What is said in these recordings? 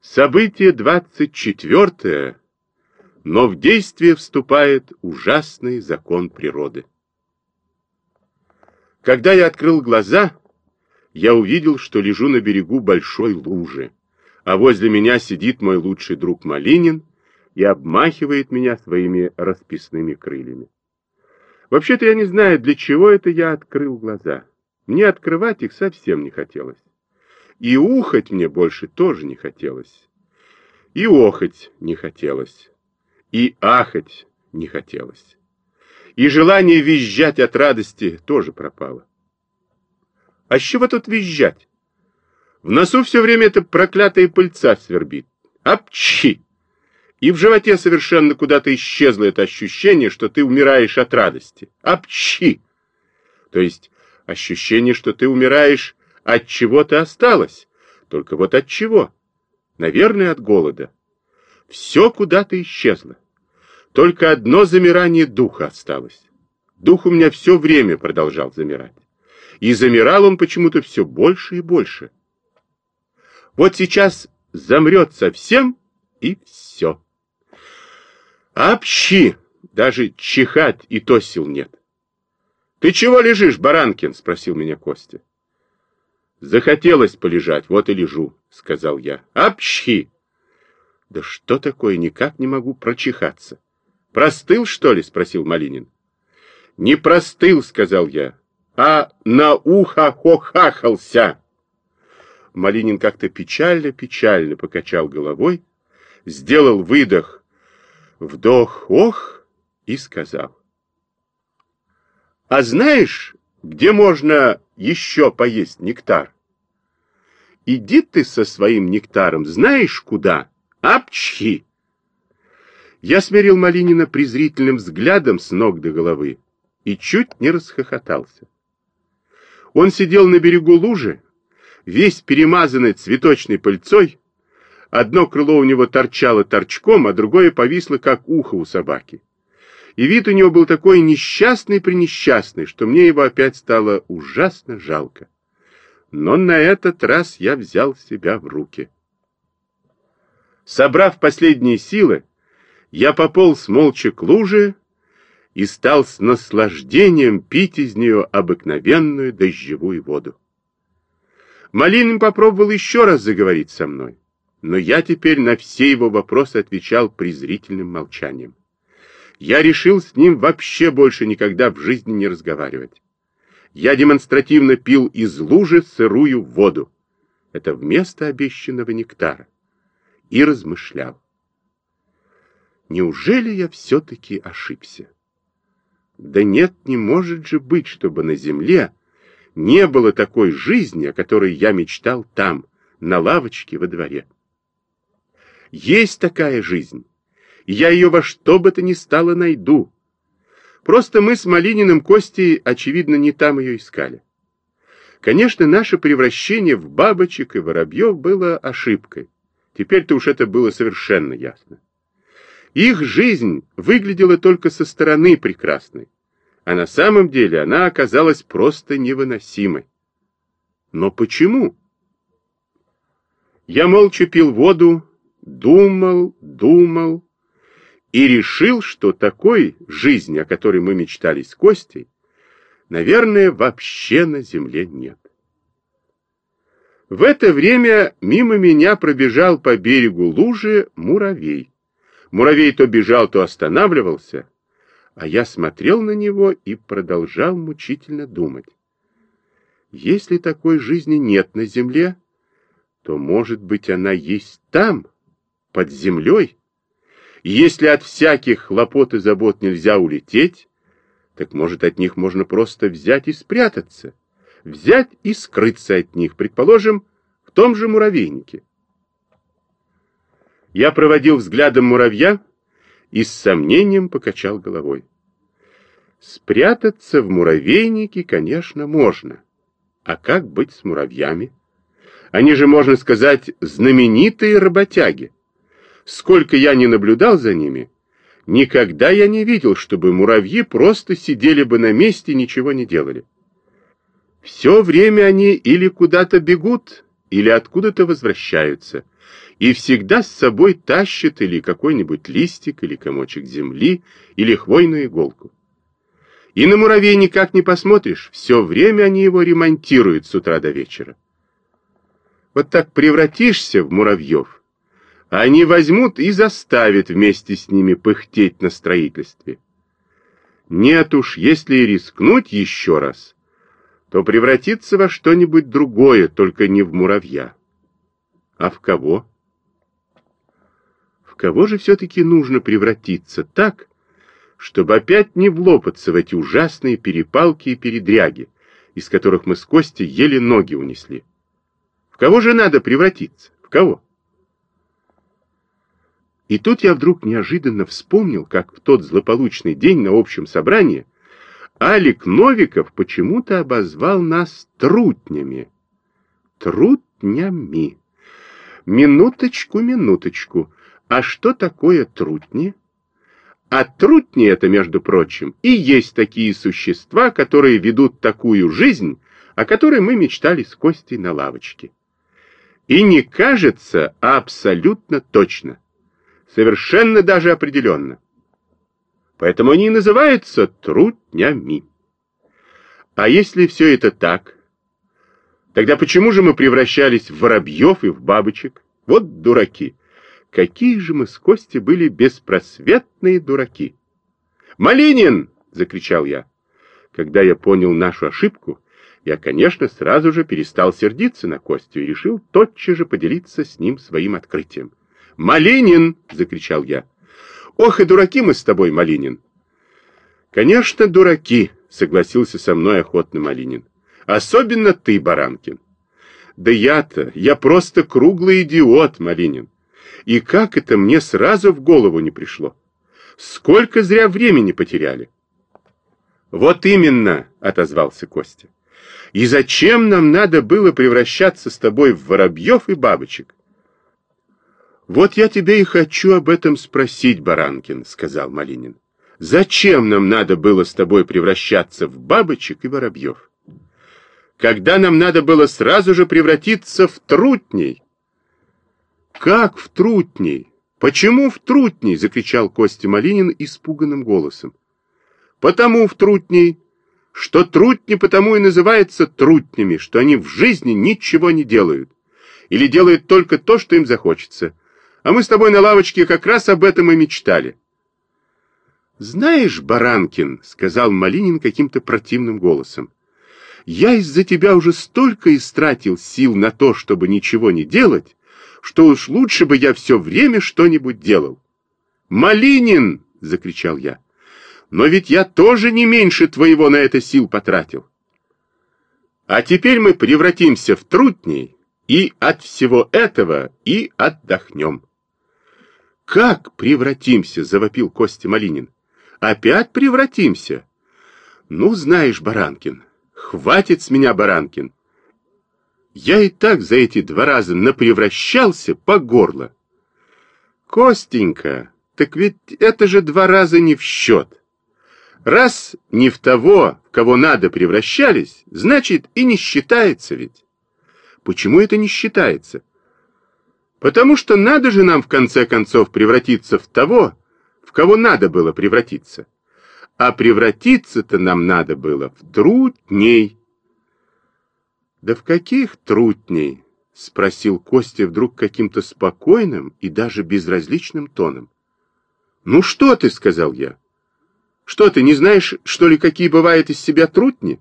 Событие 24 но в действие вступает ужасный закон природы. Когда я открыл глаза, я увидел, что лежу на берегу большой лужи, а возле меня сидит мой лучший друг Малинин и обмахивает меня своими расписными крыльями. Вообще-то я не знаю, для чего это я открыл глаза. Мне открывать их совсем не хотелось. И ухать мне больше тоже не хотелось. И охать не хотелось. И ахать не хотелось. И желание визжать от радости тоже пропало. А с чего тут визжать? В носу все время эта проклятая пыльца свербит. Апчи! И в животе совершенно куда-то исчезло это ощущение, что ты умираешь от радости. Апчи! То есть ощущение, что ты умираешь от чего-то осталось. Только вот от чего? Наверное, от голода. Все куда-то исчезло. Только одно замирание духа осталось. Дух у меня все время продолжал замирать. И замирал он почему-то все больше и больше. Вот сейчас замрет совсем, и все. Общи! Даже чихать и то сил нет. «Ты чего лежишь, Баранкин?» — спросил меня Костя. «Захотелось полежать, вот и лежу», — сказал я. «Общи!» «Да что такое, никак не могу прочихаться». «Простыл, что ли?» — спросил Малинин. «Не простыл», — сказал я, — «а на ухо хохахался». Малинин как-то печально-печально покачал головой, сделал выдох, вдох, ох, и сказал. А знаешь, где можно еще поесть нектар? Иди ты со своим нектаром, знаешь куда? Апчхи! Я смерил Малинина презрительным взглядом с ног до головы и чуть не расхохотался. Он сидел на берегу лужи, весь перемазанный цветочной пыльцой, одно крыло у него торчало торчком, а другое повисло, как ухо у собаки. И вид у него был такой несчастный-пренесчастный, что мне его опять стало ужасно жалко. Но на этот раз я взял себя в руки. Собрав последние силы, я пополз молча к луже и стал с наслаждением пить из нее обыкновенную дождевую воду. Малинин попробовал еще раз заговорить со мной, но я теперь на все его вопросы отвечал презрительным молчанием я решил с ним вообще больше никогда в жизни не разговаривать. Я демонстративно пил из лужи сырую воду. Это вместо обещанного нектара. И размышлял. Неужели я все-таки ошибся? Да нет, не может же быть, чтобы на земле не было такой жизни, о которой я мечтал там, на лавочке во дворе. Есть такая жизнь, я ее во что бы то ни стало найду. Просто мы с Малининым Костей, очевидно, не там ее искали. Конечно, наше превращение в бабочек и воробьев было ошибкой. Теперь-то уж это было совершенно ясно. Их жизнь выглядела только со стороны прекрасной, а на самом деле она оказалась просто невыносимой. Но почему? Я молча пил воду, думал, думал, и решил, что такой жизни, о которой мы мечтали с Костей, наверное, вообще на земле нет. В это время мимо меня пробежал по берегу лужи муравей. Муравей то бежал, то останавливался, а я смотрел на него и продолжал мучительно думать. Если такой жизни нет на земле, то, может быть, она есть там, под землей? Если от всяких хлопот и забот нельзя улететь, так, может, от них можно просто взять и спрятаться, взять и скрыться от них, предположим, в том же муравейнике. Я проводил взглядом муравья и с сомнением покачал головой. Спрятаться в муравейнике, конечно, можно. А как быть с муравьями? Они же, можно сказать, знаменитые работяги. Сколько я не наблюдал за ними, никогда я не видел, чтобы муравьи просто сидели бы на месте и ничего не делали. Все время они или куда-то бегут, или откуда-то возвращаются, и всегда с собой тащит или какой-нибудь листик, или комочек земли, или хвойную иголку. И на муравей никак не посмотришь, все время они его ремонтируют с утра до вечера. Вот так превратишься в муравьев, они возьмут и заставят вместе с ними пыхтеть на строительстве. Нет уж, если рискнуть еще раз, то превратиться во что-нибудь другое, только не в муравья. А в кого? В кого же все-таки нужно превратиться так, чтобы опять не влопаться в эти ужасные перепалки и передряги, из которых мы с Костей еле ноги унесли. В кого же надо превратиться? В кого? И тут я вдруг неожиданно вспомнил, как в тот злополучный день на общем собрании Алик Новиков почему-то обозвал нас трутнями. Трутнями. Минуточку, минуточку. А что такое трутни? А трутни это, между прочим, и есть такие существа, которые ведут такую жизнь, о которой мы мечтали с Костей на лавочке. И не кажется, а абсолютно точно. Совершенно даже определенно. Поэтому они и называются трутнями. А если все это так, тогда почему же мы превращались в воробьев и в бабочек? Вот дураки. Какие же мы с Костей были беспросветные дураки! «Малинин!» — закричал я. Когда я понял нашу ошибку, я, конечно, сразу же перестал сердиться на Костю и решил тотчас же поделиться с ним своим открытием. «Малинин!» — закричал я. «Ох и дураки мы с тобой, Малинин!» «Конечно, дураки!» — согласился со мной охотно Малинин. «Особенно ты, Баранкин!» «Да я-то, я просто круглый идиот, Малинин!» И как это мне сразу в голову не пришло? Сколько зря времени потеряли? Вот именно, отозвался Костя. И зачем нам надо было превращаться с тобой в воробьев и бабочек? Вот я тебя и хочу об этом спросить, Баранкин, сказал Малинин. Зачем нам надо было с тобой превращаться в бабочек и воробьев? Когда нам надо было сразу же превратиться в трутней? «Как в трутней? Почему в трутней?» — закричал Костя Малинин испуганным голосом. «Потому в трутней, что трутни потому и называются трутнями, что они в жизни ничего не делают. Или делают только то, что им захочется. А мы с тобой на лавочке как раз об этом и мечтали». «Знаешь, Баранкин», — сказал Малинин каким-то противным голосом, «я из-за тебя уже столько истратил сил на то, чтобы ничего не делать, что уж лучше бы я все время что-нибудь делал. «Малинин!» — закричал я. «Но ведь я тоже не меньше твоего на это сил потратил. А теперь мы превратимся в трутней и от всего этого и отдохнем». «Как превратимся?» — завопил Костя Малинин. «Опять превратимся?» «Ну, знаешь, Баранкин, хватит с меня, Баранкин. Я и так за эти два раза напревращался по горло. Костенька, так ведь это же два раза не в счет. Раз не в того, кого надо превращались, значит и не считается ведь. Почему это не считается? Потому что надо же нам в конце концов превратиться в того, в кого надо было превратиться. А превратиться-то нам надо было в трудней. «Да в каких трутней?» — спросил Костя вдруг каким-то спокойным и даже безразличным тоном. «Ну что ты?» — сказал я. «Что ты, не знаешь, что ли, какие бывают из себя трутни?»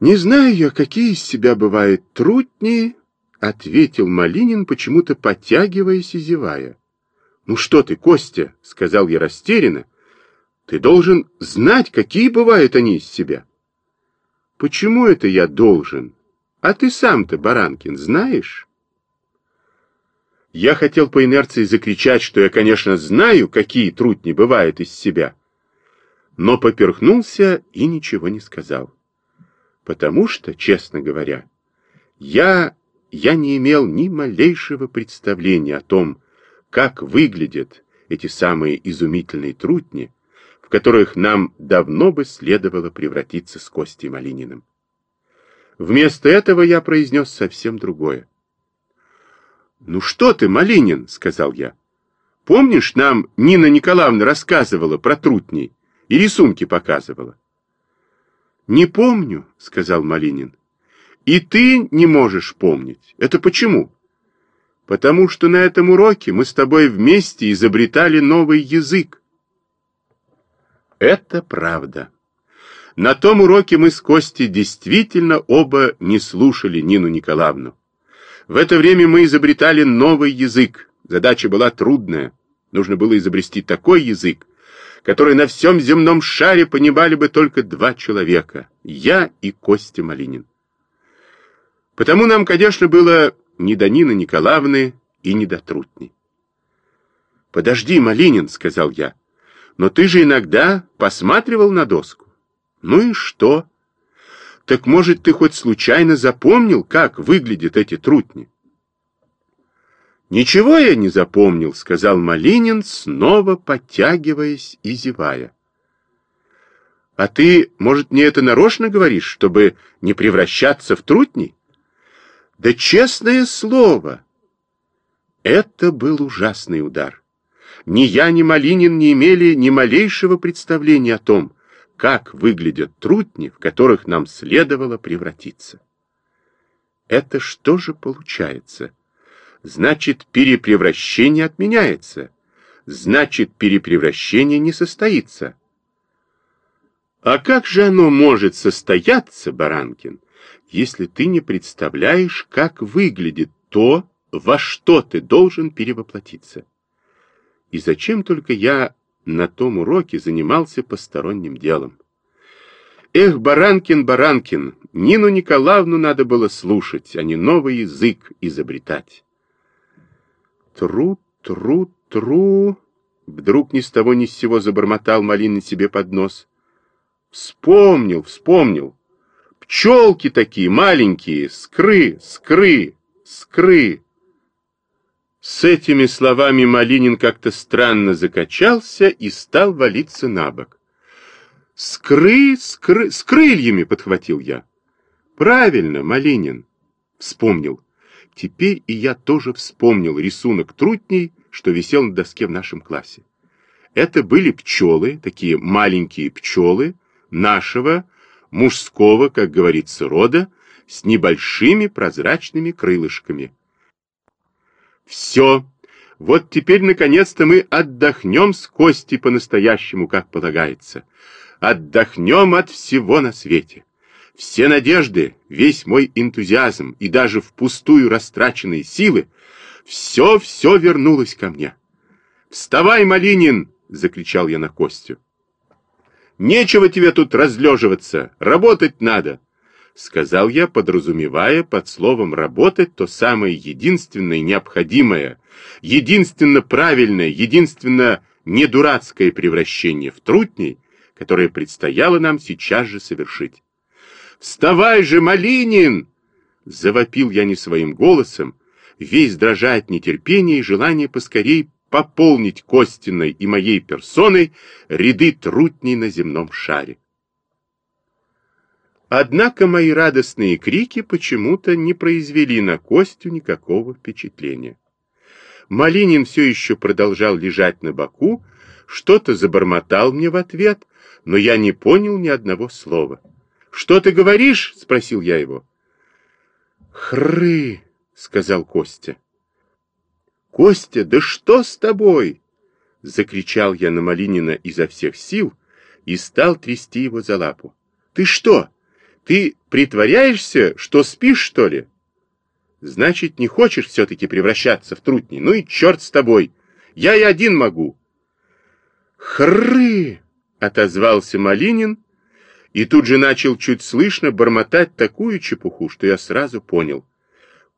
«Не знаю я, какие из себя бывают трутни», — ответил Малинин, почему-то подтягиваясь и зевая. «Ну что ты, Костя?» — сказал я растерянно. «Ты должен знать, какие бывают они из себя». Почему это я должен? А ты сам-то, Баранкин, знаешь? Я хотел по инерции закричать, что я, конечно, знаю, какие трутни бывают из себя, но поперхнулся и ничего не сказал. Потому что, честно говоря, я, я не имел ни малейшего представления о том, как выглядят эти самые изумительные трутни, в которых нам давно бы следовало превратиться с Костей Малининым. Вместо этого я произнес совсем другое. Ну что ты, Малинин, сказал я. Помнишь, нам Нина Николаевна рассказывала про трутней и рисунки показывала? Не помню, сказал Малинин. И ты не можешь помнить. Это почему? Потому что на этом уроке мы с тобой вместе изобретали новый язык. Это правда. На том уроке мы с Костей действительно оба не слушали Нину Николаевну. В это время мы изобретали новый язык. Задача была трудная. Нужно было изобрести такой язык, который на всем земном шаре понимали бы только два человека — я и Костя Малинин. Потому нам, конечно, было не до Нины Николаевны и не до Трутни. «Подожди, Малинин», — сказал я, — «но ты же иногда посматривал на доску». «Ну и что?» Так может, ты хоть случайно запомнил, как выглядят эти трутни? Ничего я не запомнил, сказал Малинин, снова подтягиваясь и зевая. А ты, может, мне это нарочно говоришь, чтобы не превращаться в трутни? Да честное слово! Это был ужасный удар. Ни я, ни Малинин не имели ни малейшего представления о том, как выглядят трутни, в которых нам следовало превратиться. Это что же получается? Значит, перепревращение отменяется. Значит, перепревращение не состоится. А как же оно может состояться, Баранкин, если ты не представляешь, как выглядит то, во что ты должен перевоплотиться? И зачем только я на том уроке занимался посторонним делом. Эх, Баранкин, Баранкин, Нину Николаевну надо было слушать, а не новый язык изобретать. Тру, тру, тру, вдруг ни с того ни с сего забормотал Малинин себе под нос. Вспомнил, вспомнил. Пчелки такие маленькие, скры, скры, скры. С этими словами Малинин как-то странно закачался и стал валиться на бок. «С, кры, с, кры, с крыльями!» — подхватил я. «Правильно, Малинин!» — вспомнил. Теперь и я тоже вспомнил рисунок трутней, что висел на доске в нашем классе. Это были пчелы, такие маленькие пчелы, нашего, мужского, как говорится, рода, с небольшими прозрачными крылышками. Все. Вот теперь, наконец-то, мы отдохнем с Костей по-настоящему, как полагается. Отдохнем от всего на свете. Все надежды, весь мой энтузиазм и даже впустую растраченные силы, все-все вернулось ко мне. «Вставай, Малинин!» — закричал я на Костю. «Нечего тебе тут разлеживаться, работать надо!» сказал я, подразумевая под словом «работать» то самое единственное необходимое, единственно правильное, единственно недурацкое превращение в трутней, которое предстояло нам сейчас же совершить. «Вставай же, Малинин!» Завопил я не своим голосом, весь дрожа от нетерпения и желания поскорей пополнить Костиной и моей персоной ряды трутней на земном шаре. Однако мои радостные крики почему-то не произвели на Костю никакого впечатления. Малинин все еще продолжал лежать на боку, что-то забормотал мне в ответ, но я не понял ни одного слова. «Что ты говоришь?» — спросил я его. «Хры!» — сказал Костя. «Костя, да что с тобой?» — закричал я на Малинина изо всех сил и стал трясти его за лапу. «Ты что?» Ты притворяешься, что спишь, что ли? Значит, не хочешь все-таки превращаться в трутни? Ну и черт с тобой. Я и один могу. Хры! Отозвался Малинин и тут же начал чуть слышно бормотать такую чепуху, что я сразу понял.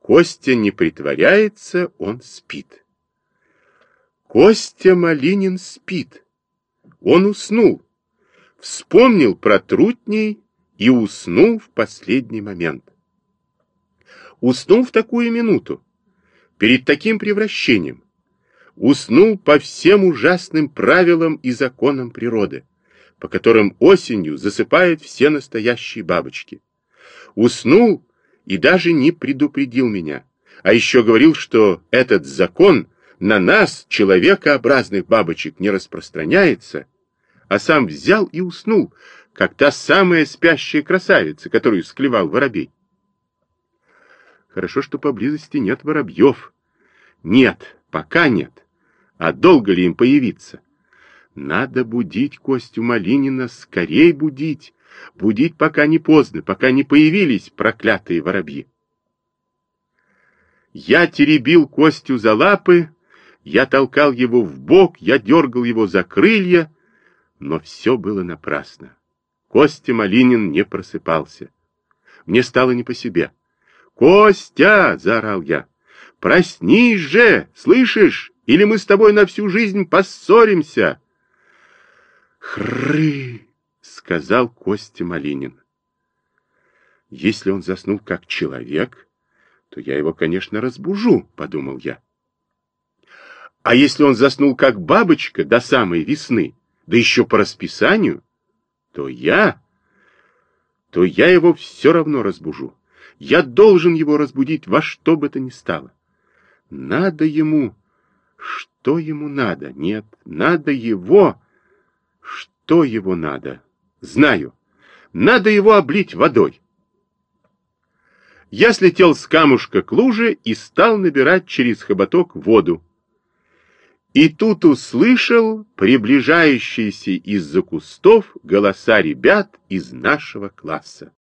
Костя не притворяется, он спит. Костя Малинин спит. Он уснул. Вспомнил про трутней и уснул в последний момент. Уснул в такую минуту, перед таким превращением. Уснул по всем ужасным правилам и законам природы, по которым осенью засыпают все настоящие бабочки. Уснул и даже не предупредил меня. А еще говорил, что этот закон на нас, человекообразных бабочек, не распространяется, а сам взял и уснул, как та самая спящая красавица, которую склевал воробей. Хорошо, что поблизости нет воробьев. Нет, пока нет. А долго ли им появиться? Надо будить Костю Малинина, скорей будить. Будить пока не поздно, пока не появились проклятые воробьи. Я теребил Костю за лапы, я толкал его в бок, я дергал его за крылья, но все было напрасно. Костя Малинин не просыпался. Мне стало не по себе. «Костя!» — заорал я. «Проснись же! Слышишь? Или мы с тобой на всю жизнь поссоримся!» «Хры!» — сказал Костя Малинин. «Если он заснул как человек, то я его, конечно, разбужу», — подумал я. «А если он заснул как бабочка до самой весны, да еще по расписанию, то я... то я его все равно разбужу. Я должен его разбудить во что бы то ни стало. Надо ему... Что ему надо? Нет, надо его... Что его надо? Знаю. Надо его облить водой. Я слетел с камушка к луже и стал набирать через хоботок воду. И тут услышал приближающиеся из-за кустов голоса ребят из нашего класса.